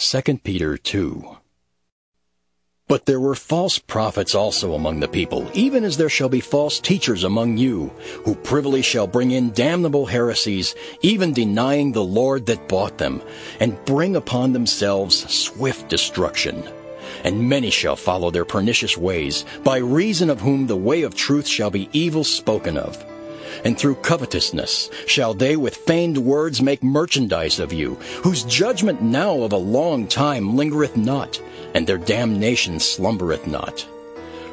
2 Peter 2 But there were false prophets also among the people, even as there shall be false teachers among you, who privily shall bring in damnable heresies, even denying the Lord that bought them, and bring upon themselves swift destruction. And many shall follow their pernicious ways, by reason of whom the way of truth shall be evil spoken of and through covetousness shall they with feigned words make merchandise of you, whose judgment now of a long time lingereth not, and their damnation slumbereth not.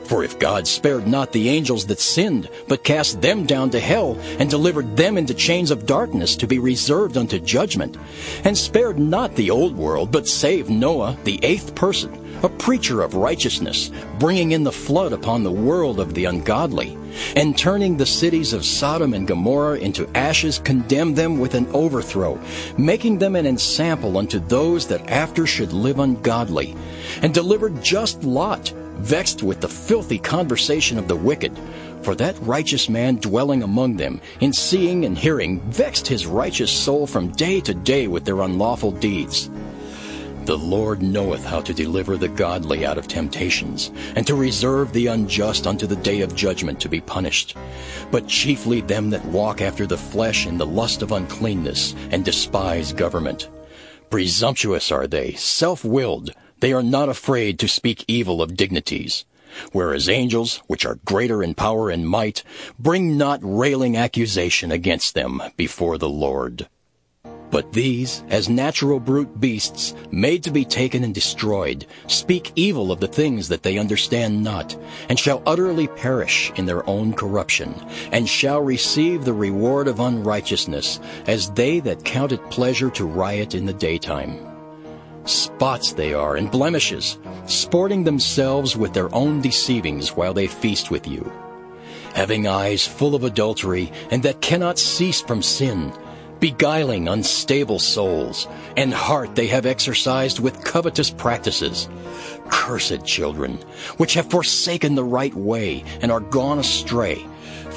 For if God spared not the angels that sinned, but cast them down to hell, and delivered them into chains of darkness to be reserved unto judgment, and spared not the old world, but saved Noah, the eighth person, a preacher of righteousness, bringing in the flood upon the world of the ungodly, and turning the cities of Sodom and Gomorrah into ashes, condemned them with an overthrow, making them an ensample unto those that after should live ungodly, and delivered just Lot, vexed with the filthy conversation of the wicked. For that righteous man dwelling among them, in seeing and hearing, vexed his righteous soul from day to day with their unlawful deeds. The Lord knoweth how to deliver the godly out of temptations, and to reserve the unjust unto the day of judgment to be punished, but chiefly them that walk after the flesh in the lust of uncleanness, and despise government. Presumptuous are they, self-willed, they are not afraid to speak evil of dignities. Whereas angels, which are greater in power and might, bring not railing accusation against them before the Lord. But these, as natural brute beasts, made to be taken and destroyed, speak evil of the things that they understand not, and shall utterly perish in their own corruption, and shall receive the reward of unrighteousness, as they that count it pleasure to riot in the daytime. Spots they are, and blemishes, sporting themselves with their own deceivings while they feast with you. Having eyes full of adultery, and that cannot cease from sin, beguiling unstable souls, and heart they have exercised with covetous practices. Cursed children, which have forsaken the right way and are gone astray,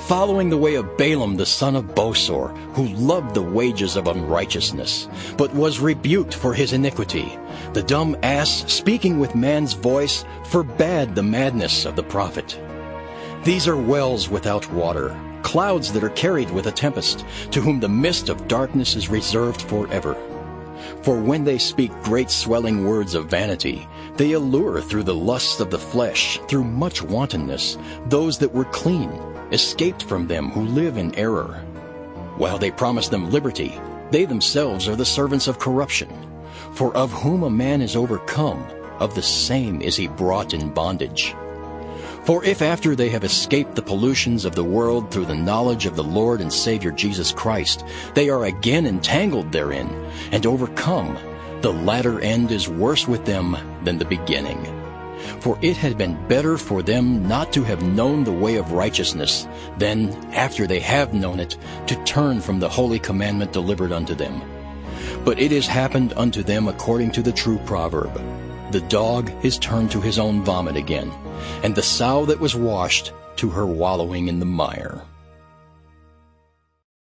following the way of Balaam the son of Bosor, who loved the wages of unrighteousness, but was rebuked for his iniquity. The dumb ass, speaking with man's voice, forbade the madness of the prophet. These are wells without water, clouds that are carried with a tempest, to whom the mist of darkness is reserved forever. For when they speak great swelling words of vanity, they allure through the lusts of the flesh, through much wantonness, those that were clean, escaped from them who live in error. While they promise them liberty, they themselves are the servants of corruption. For of whom a man is overcome, of the same is he brought in bondage. For if after they have escaped the pollutions of the world through the knowledge of the Lord and Savior Jesus Christ, they are again entangled therein and overcome, the latter end is worse with them than the beginning. For it had been better for them not to have known the way of righteousness than, after they have known it, to turn from the holy commandment delivered unto them. But it has happened unto them according to the true proverb. The dog is turned to his own vomit again, and the sow that was washed to her wallowing in the mire.